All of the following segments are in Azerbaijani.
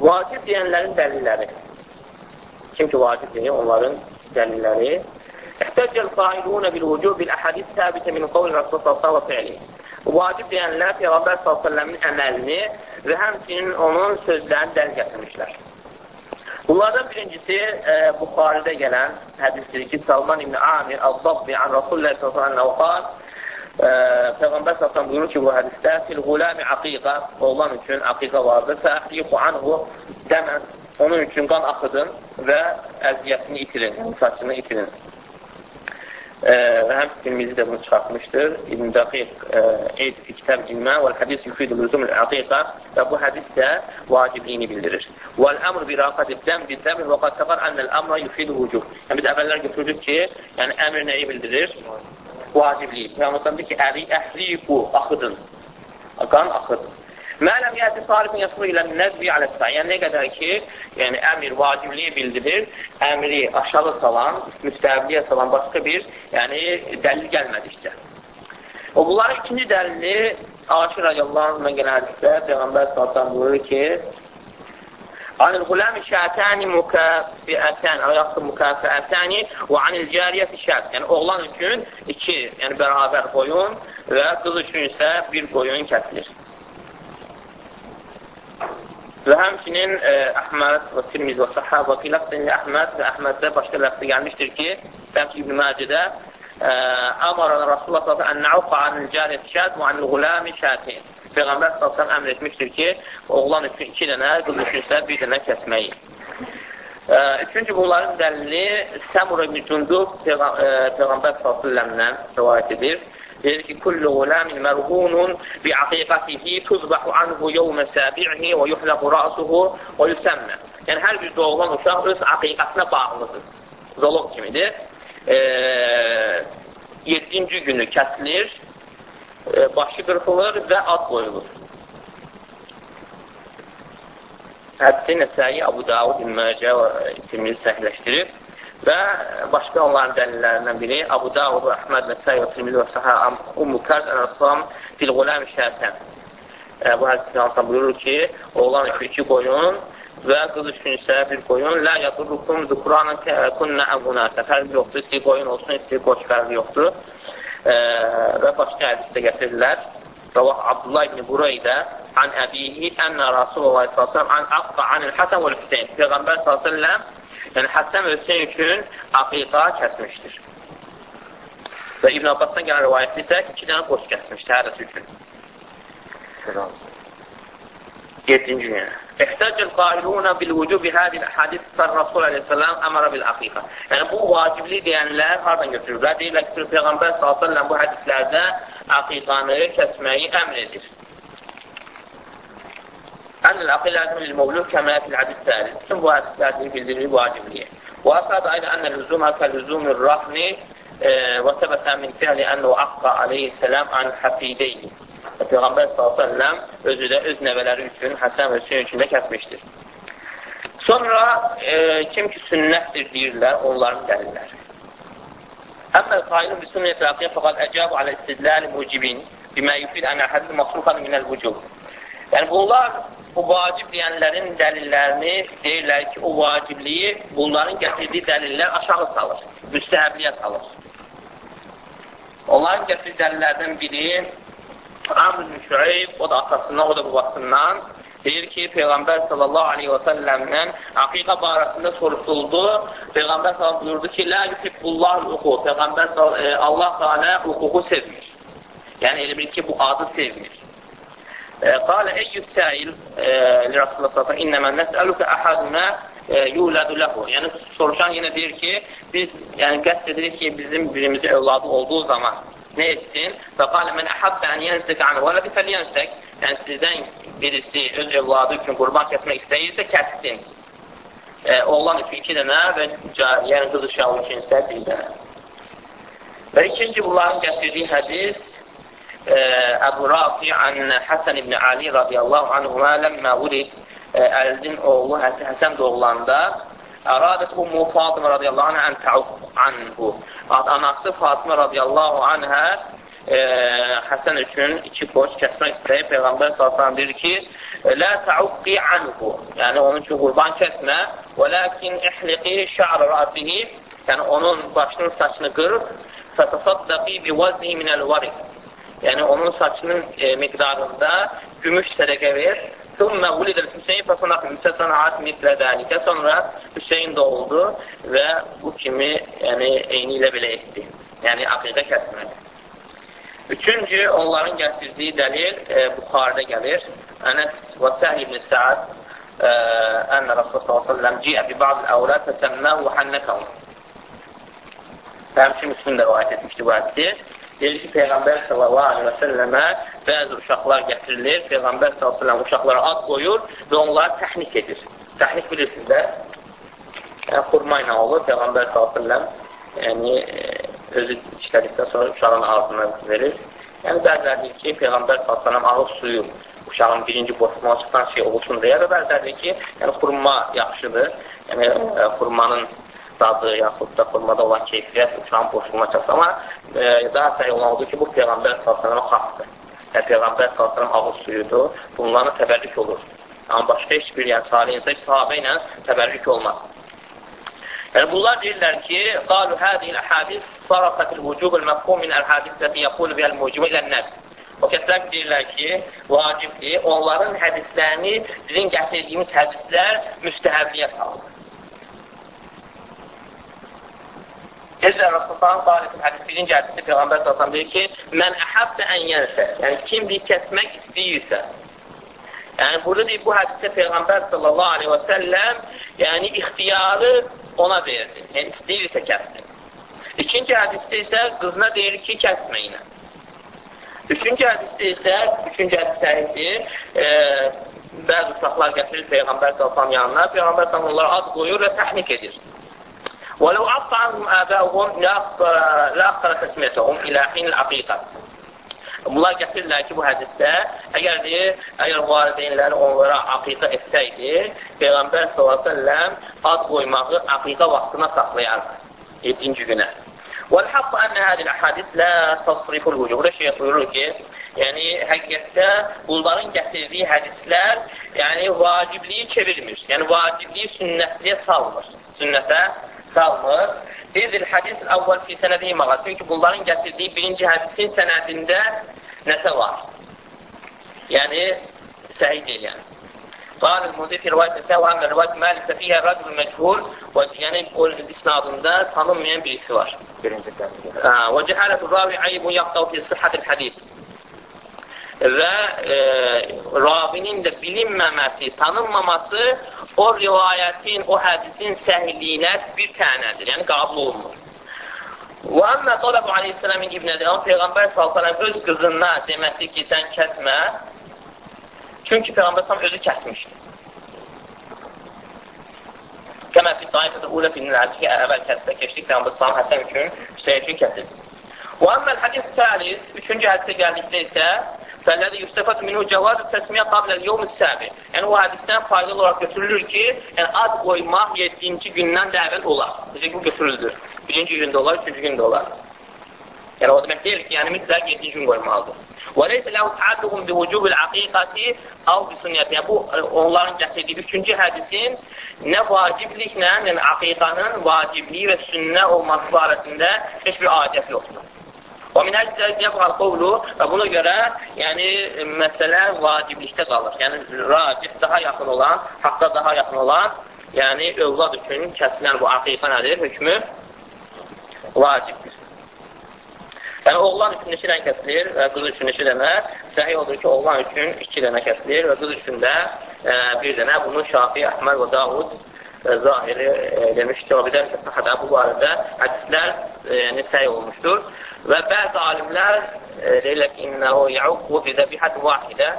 Vacib deyənlərin dəlilləri. Kim ki, vacib deyir, onların dəlilləri. İhtəccəl qailunə bil-vücub bil-əhədis səbitə min qovli Rasulullah və fi'li. Vacib deyənlər Peyğəmbər s.ə.v-in əməlini və həmçinin onun sözlərini dəl gətirmişlər. Bunlardan birincisi e, Buxaridə gələn hədisdir ki, Salman ibn Amir Əl-Dabbi an Rasulullah s.ə.v Peyğəmbər s.ə.v buyurur ki, bu hədisdə fil-gulami aqiqa, oğlan üçün aqiqa vardır, fəəxliqu anhu dəmən, onun üçün qan axıdın və əziyyətini itirin, saçını itirin. E, və həm filmizi də bunu çıxartmışdır. İbn Dəqiq Eyd fi kitab ilmə və hədis yufidu lüzum aqiqa və bu hədis də vacibliyini bildirir. Vəl əmr bi raqati dəm bi dəm və qad təqar ənəl əmra yufidu vücub. Yəni biz əvvəllər götürdük ki, yəni əmr nəyi bildirir? Vacibliyi. Peyğəmbər deyir ki, əri əhriqu, axıdın. Qan axıdın. Mələm yəti salibin yasılı ilə nəzbi aləsə. Yəni, nə qədər ki, yəni, əmir vacibliyi bildirir, əmri aşağı salan, müstəbliyə salan başqa bir, yəni, dəlil gəlmədikcə. O, bunların ikinci dəlili, Aşir radiyallahu anhına gələn hədisdə Peyğəmbər sallallahu buyurur ki, Anil gulami şətəni mükafiətən, yaxud mükafiətəni və anil cariyyəti şət. Yəni, oğlan üçün iki, yəni bərabər qoyun və qız üçün isə bir qoyun kəsilir. Və həmçinin e, Əhməd və Tirmiz və Səhəb və qiləqsin Əhməd və Əhməddə başqa ləfsə gəlmişdir ki, Səmki İbn-i Məcidə Əmarana Rasulullah s.ə.v. ən nəuqa anil cariyyəti şət və anil gulami şətin. Peyğəmbər s.ə.v əmr etmişdir ki, oğlan üçün iki dənə, qız üçün isə bir dənə kəsməyi. Üçüncü bunların dəlili Səmur ibn Cundub Peyğəmbər s.ə.v-dən rivayət edir. Deyir ki, Kullu gulamin mərğunun bi aqiqatihi tuzbahu anhu yevmə səbi'ihi və yuhləqu rəsuhu və yüsəmmə. Yəni, hər bir doğulan uşaq öz aqiqatına bağlıdır. Zolog kimidir. E, yedinci günü kəsilir e, başı qırxılır və ad qoyulur. Hədsi Nəsəyi Abu Davud İmməcə itimini səhləşdirir və başqa onların dəlillərindən biri Abu Davud Əhməd Nəsəyi və Tirmizi və Səhə Ummu Kərz Ənəsam Fil-Qulam Şəhsən e, bu hədisi Hasan buyurur ki, oğlan üçün iki qoyun və qız üçün isə bir qoyun lə yadurrukum zukranın kunnə əbunətə fərq yoxdur, istəyir qoyun olsun, istəyir qoç fərqi yoxdur e, və başqa hədisdə gətirirlər. Ravah Abdullah ibn Bureydə an əbihi ənə Rasulullah s.ə.v an aqqa anil Həsən və Hüseyin. Peyğəmbər s.ə.v yəni Həsən və Hüseyin üçün aqiqa kəsmişdir. Və İbn Abbasdan gələn rivayətdə isə iki dənə qoç kəsmişdir hərəsi üçün. Yedinci günə. İhtəcəl qailuna bil vücubi hadil hadis sar Rasul aleyhisselam əmara bil aqiqa. Yəni, bu vacibli deyənlər hardan götürürlər? Deyirlər ki, Peyğəmbər s.ə.v bu hədislərdə aqiqanı kəsməyi əmr edir. Ənil aqiqatun lil mevlud kəmə fil hadis təlis. Bütün bu hədislərdə bildirir vacibliyə. Və əsad ayda ənə lüzumə kə lüzumur rahni və səbətə min fi'li ənə aqqa aleyhisselam an hafideyni. Və Peyğəmbər s.ə.v özü də öz nəvələri üçün, Həsən və Hüseyin üçün də kəsmişdir. Sonra e, kim ki sünnətdir deyirlər, onların dəlilləri. Əmməl qailun bi sünnət rəqiyə fəqad əcəbu alə istidləli mucibin bimə yufid ənə hədid məxluqan minəl vücub. Yəni bunlar o vacib deyənlərin dəlillərini deyirlər ki, o vacibliyi bunların gətirdiyi dəlillər aşağı salır, müstəhəbliyə salır. Onların gətirdiyi dəlillərdən biri Amr ibn Şüeyb, o da atasından, o da babasından deyir ki, Peyğəmbər sallallahu aleyhi və səlləmdən aqiqa barəsində soruşuldu. Peyğəmbər sallallahu buyurdu ki, La yuhibbullah uqu. Peyğəmbər e, Allah Teala huququ sevmir. Yəni, elə bil ki, bu adı sevmir. E, Qalə eyyü səil e, Rasulullah sallallahu innəmən nəsəlükə əhədünə yulədu ləhu. Yəni, soruşan yenə deyir ki, biz yəni, qəst edirik ki, bizim birimizin övladı olduğu zaman nə etsin? Və qalə mən əhəbbə ən yənsək anı və ləbi fəliyyənsək. Yəni, sizdən birisi öz evladı üçün qurban kəsmək istəyirsə, kəssin. E, oğlan üçün iki dənə və yəni qız uşağı üçün isə bir dənə. Və ikinci bunların gətirdiyi hədis e, Əbu Rafi an Həsən ibn Ali radiyallahu anhuma ləmmə vurid e, Əlidin oğlu Həsən doğulanda Əradət Ummu Fatıma radiyallahu anhə ən təuq anhu. Anası Fatıma radiyallahu anhə e, Həsən üçün iki qoç kəsmək istəyib, Peyğəmbər sallallahu deyir ki, "Lə ta'uqqi anhu." Yəni onun üçün qurban kəsmə, "Və lakin ihliqi şa'ra ra'sihi." Yəni onun başının saçını qırıb, "Fatasaddaqi bi wazni min al-warik." Yəni onun saçının e, miqdarında gümüş sədəqə ver. Sonra ulidəl Hüseyin fəsanaq fəsanaat mitlə dəlikə. Sonra Hüseyin doğuldu və bu kimi yəni, eyni ilə belə etdi. Yəni, aqidə kəsmədi. Üçüncü, onların gətirdiyi dəlil e, Buxarədə gəlir. Ənəs və Səhl ibn Səad e, Ənə Rasul s.ə.v ciyə bi bazı əvlət fəsəmməhu hannəkəvun. Həmçin Müslüm də rəvayət etmişdi bu hədisi. Deyir ki, Peyğəmbər sallallahu aleyhi və səlləmə bəzi uşaqlar gətirilir, Peyğəmbər aleyhi uşaqlara ad qoyur və onları təhnik edir. Təhnik bilirsiniz də, yəni, xurma ilə olur, Peyğəmbər aleyhi yəni, özü işlədikdən sonra uşağın ağzına verir. Yəni, bəziləri deyir ki, Peyğəmbər s.ə.v ağız suyu uşağın birinci boşluğuna çıxan şey olsun deyə və bəziləri deyir ki, yəni, xurma yaxşıdır, yəni, e, xurmanın dadı, yaxud da xurmada olan keyfiyyət uşağın boşluğuna çıxsa, amma e, daha səhi olan odur ki, bu Peyğəmbər s.ə.və xasdır. Yəni, Peyğəmbər s.ə.v ağız suyudur, bunlarla təbərrük olur. Amma başqa heç bir, yəni salih insan sahabə ilə təbərrük olmaz. Yəni, bunlar deyirlər ki, qalu hədiyil əhadis sarafətil vücubul məfhum min əl-hadis ləti yəqulu biyəl mucimu ilə-nəs. O kəslər deyirlər ki, vacibdir, onların hədislərini bizim gətirdiyimiz hədislər müstəhəbliyə salır. Necə Rasulullah Salih'in hədis birinci hədisi Peyğəmbər sallallahu deyir ki, mən əhəbdə ən yənsə, yəni kim bir kəsmək istəyirsə, yəni burada deyir, bu hədisdə Peyğəmbər sallallahu aleyhi və səlləm yəni ixtiyarı ona verdi. Yəni, istəyirsə kəssin. İkinci hədisdə isə qızına deyir ki, kəsməyinə. Üçüncü hədisdə isə, üçüncü hədis səhiddir, e, bəzi uşaqlar gətirir Peyğəmbər sallallahu yanına, Peyğəmbər sallallahu ad qoyur və təhnik edir. وَلَوْ عَفَّ عَنْهُمْ آبَاؤُهُمْ لَأَخَّرَ تَسْمِيَتَهُمْ إِلَى حِينِ الْعَقِيقَةِ Bunlar gətirirlər ki, bu hədisdə, əgər deyir, əgər valideynləri onlara aqiqə etsəydi, Peyğəmbər s.ə.v ad qoymağı aqiqə vaxtına saxlayardı, 7-ci günə. وَالْحَقُّ أَنَّ هَذِي الْأَحَادِث لَا تَصْرِفُ الْوُجُوبِ Burada şeyh buyurur ki, yəni həqiqətdə bunların gətirdiyi hədislər yəni vacibliyi çevirmir. Yəni vacibliyi sünnətliyə salmır. Sünnətə salmır. İzil hədis əvvəl fi sənədihi mağa. Çünki bunların gətirdiyi birinci hədisin sənədində nəsə var? Yəni, səhih deyil yəni. قال المذي في رواية نساء وأما رواية مالك فيها رجل مجهول yani o isnadında tanınmayan birisi var. Birinci Ve cehalet ravi aybun yaktav fi sıhhatil hadis. Və e, ravinin də bilinməməsi, tanınmaması o rivayətin, o hədisin səhliyinə bir tənədir, yəni qabul olunur. Və əmmə talabu aleyhissələmin ibnədir, amma Peyğəmbər s.ə.v öz qızına deməsi ki, sən kəsmə, çünki Peyğəmbər s.ə.v özü kəsmişdir. Kəmə fi daifədə ulə filmlər ki, əvvəl kəsdə keçdik Peyğəmbər s.ə.v Həsən üçün, Hüseyin üçün kəsildi. Və əmməl hədis səlis, üçüncü hədisə gəldikdə isə Fəlləzi yüstəfət minhu cəvazı təsmiyə qabləl yevm-i səbi. Yəni, o hədisdən faydalı olaraq götürülür ki, yəni, ad qoymaq 7-ci gündən də əvvəl olar. Necə bu götürüldür. Birinci gündə olar, üçüncü gündə olar. Yəni, o demək deyil ki, yəni, mütləq 7-ci gün qoymalıdır. Və leysə ləhu təadduhum bi vücubil aqiqati av bi sünnəti. Yəni, bu, onların gətirdiyi üçüncü hədisin nə vacibliklə, yəni aqiqanın vacibliyi və sünnə olması barəsində heç bir adət yoxdur. O min əcdə yəfqal qovlu və buna görə yəni məsələ vaciblikdə qalır. Yəni racih daha yaxın olan, haqqa daha yaxın olan, yəni övlad üçün kəsilən bu aqiqə nədir? Hökmü vacibdir. Yəni oğlan üçün iki dənə kəsilir və qız üçün iki dənə. Səhih odur ki, oğlan üçün iki dənə kəsilir və qız üçün də e, bir dənə. Bunu Şafi, Əhməd və Davud e, zahiri e, demişdir. O bir də səhədə bu barədə hədislər yəni, səy olmuşdur. Və bəzi alimlər e, deyirlər ki, innəhu yəuqu bi zəbihət vahidə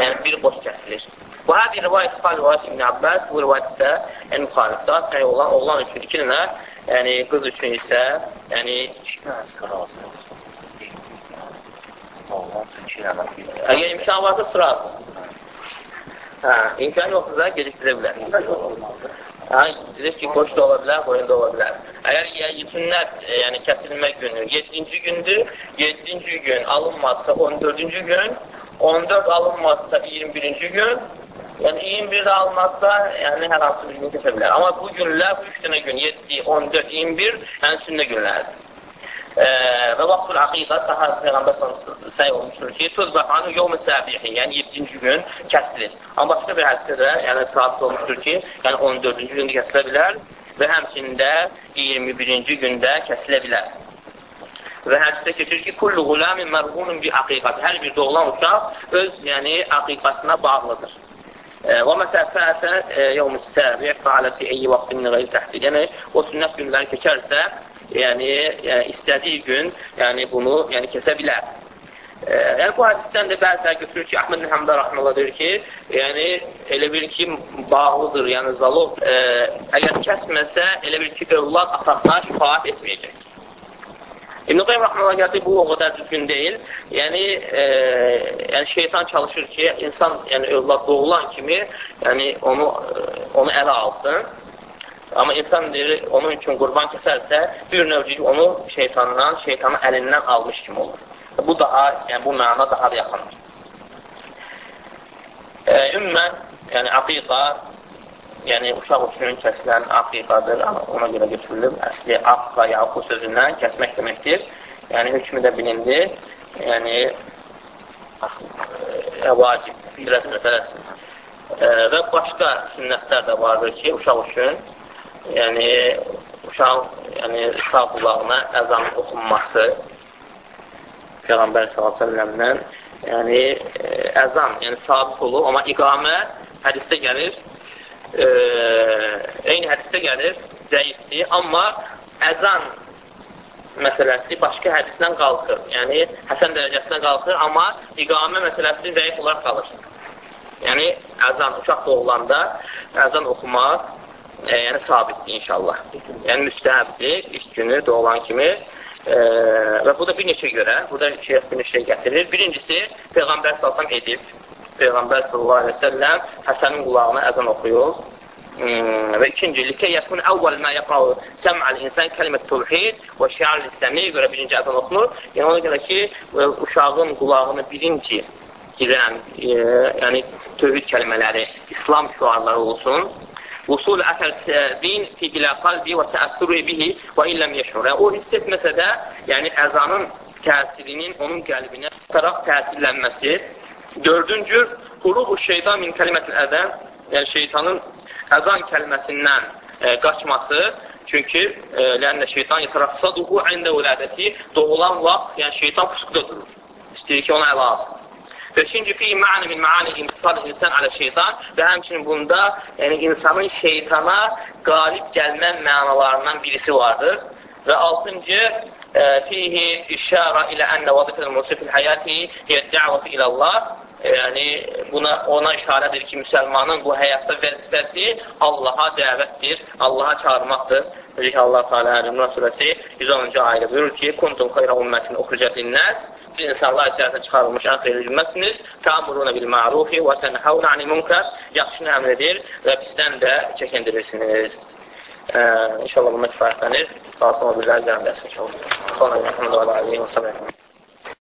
yəni bir qoç kəsilir. Və hədi rivayət xal rivayət İbn Abbas, bu rivayət isə yəni müxalif, daha səhi olan, oğlan üçün iki dənə, yəni qız üçün isə yəni Əgər imkan varsa sıra. Hə, imkan yoxdursa gecikdirə bilər. Hə, deyir ki, qoç da ola bilər, qoyun da ola bilər. Əgər sünnət, e, yəni kəsilmə günü 7-ci gündür, 7-ci gün alınmazsa 14-cü gün, 14 alınmazsa 21-ci gün, yəni 21 alınmazsa, yəni hər hansı bir gün kəsə bilər. Amma bu günlər, bu 3 dənə gün, 7, 14, 21, yəni sünnə günlərdir. Və vaxtul aqiqə səhər Peyğəmbər səy olmuşdur ki, tuzbahanı yevmi səbihi, yəni 7-ci gün kəsilir. Amma başqa bir hədisdə də, yəni sabit olmuşdur ki, yəni 14-cü gündə kəsilə bilər və həmçində 21-ci gündə kəsilə bilər. Və hədisdə keçir ki, kullu gulamin mərhunun bi aqiqat. Hər bir doğulan uşaq öz, yəni, aqiqasına bağlıdır. Və məsəfətə yevm-i səbi fəalə fi eyyi vaxtın min qeyri təhdid. Yəni, o sünnət günləri keçərsə, yəni, yəni istədiyi gün, yəni bunu yəni kəsə bilər. E, yəni bu hədisdən də bəzilər götürür ki, Əhməd Həmdə rəhməllah deyir ki, yəni elə bir ki, bağlıdır, yəni zalov, e, əgər kəsməsə, elə bir ki, övlad atasına şifaat etməyəcək. İbn-i Qeym Rəhməllah gəldi, bu o qədər düzgün deyil. Yəni, e, yəni şeytan çalışır ki, insan yəni, övlad doğulan kimi yəni, onu, onu ələ alsın. Amma insan deyir, onun üçün qurban kəsərsə, bir növcük onu şeytandan, şeytanın əlindən almış kimi olur. Bu daha, yəni bu məna daha da yaxındır. E, ümmən, yəni aqiqa yəni uşaq üçün kəsilən aqiqadır, ona görə götürülür. Əsli aqqa ya bu sözündən kəsmək deməkdir. Yəni hökmü də bilindir. Yəni vacib, firət məsələsi. E, və başqa sünnətlər də vardır ki, uşaq üçün yəni uşaq, yəni uşaq qulağına əzan oxunması Peyğəmbər s.ə.v-dən yəni əzan, yəni sabit olur, amma iqamə hədisdə gəlir e, eyni hədisdə gəlir, zəifdir, amma əzan məsələsi başqa hədisdən qalxır. Yəni, həsən dərəcəsindən qalxır, amma iqamə məsələsi zəif olaraq qalır. Yəni, əzan uşaq doğulanda əzan oxumaq e, yəni sabitdir inşallah. Yəni, müstəhəbdir, ilk günü doğulan kimi. E, və bu da bir neçə görə, burada şeyh bir neçə gətirir. Birincisi, Peyğəmbər salsam edib, Peyğəmbər sallallahu aleyhi ve selləm Həsənin qulağına əzan oxuyur. Hmm, və ikinci, likə yəkun əvvəl mə yəqav səm'əl insan kəlimət tövhid və şiar İsləmiyə görə birinci əzan oxunur. Yəni, ona görə ki, uşağın qulağını birinci girən, e, yəni tövhid kəlmələri, İslam şuarları olsun. Usul əsər din fi ilə qalbi və təəssürü bihi və illəm yeşur. Yəni, o hiss etməsə də, yəni əzanın təsirinin onun qəlbinə tutaraq təsirlənməsi Dördüncü, hurubu şeytan min kəlimətil əzən, yəni şeytanın əzan kəlməsindən e, qaçması, çünki e, lənnə şeytan yetərəfsaduhu əndə vələdəti doğulan vaxt, yəni şeytan pusquda durur. İstəyir ki, ona ələ alsın. Beşinci fi ma'ni min ma'ani intisal insan alə şeytan və həmçinin bunda yəni insanın şeytana qalib gəlmə mənalarından birisi vardır. Və altıncı e, fihi işara ilə ənə vazifəl musifil həyati hiyə dəvəti ilə Allah yəni buna ona işarədir ki, müsəlmanın bu həyatda vəzifəsi Allaha dəvətdir, Allaha çağırmaqdır. Necə ki, Allah Teala Əl-İmran surəsi 110-cu ayədə buyurur ki, "Kuntum xeyra ummətin uxricət linnəs" Siz insanlar içərisində çıxarılmış ən xeyirli ümməsiniz. Təamuruna bil ma'rufi və tənhavuna anil munkar. Yaxşını əmr edir və pisdən də çəkindirirsiniz. Ee, inşallah bununla kifayətlənir. Qalsın o birlər dərsə inşallah. Sonra Muhammed və aleyhi və sallam.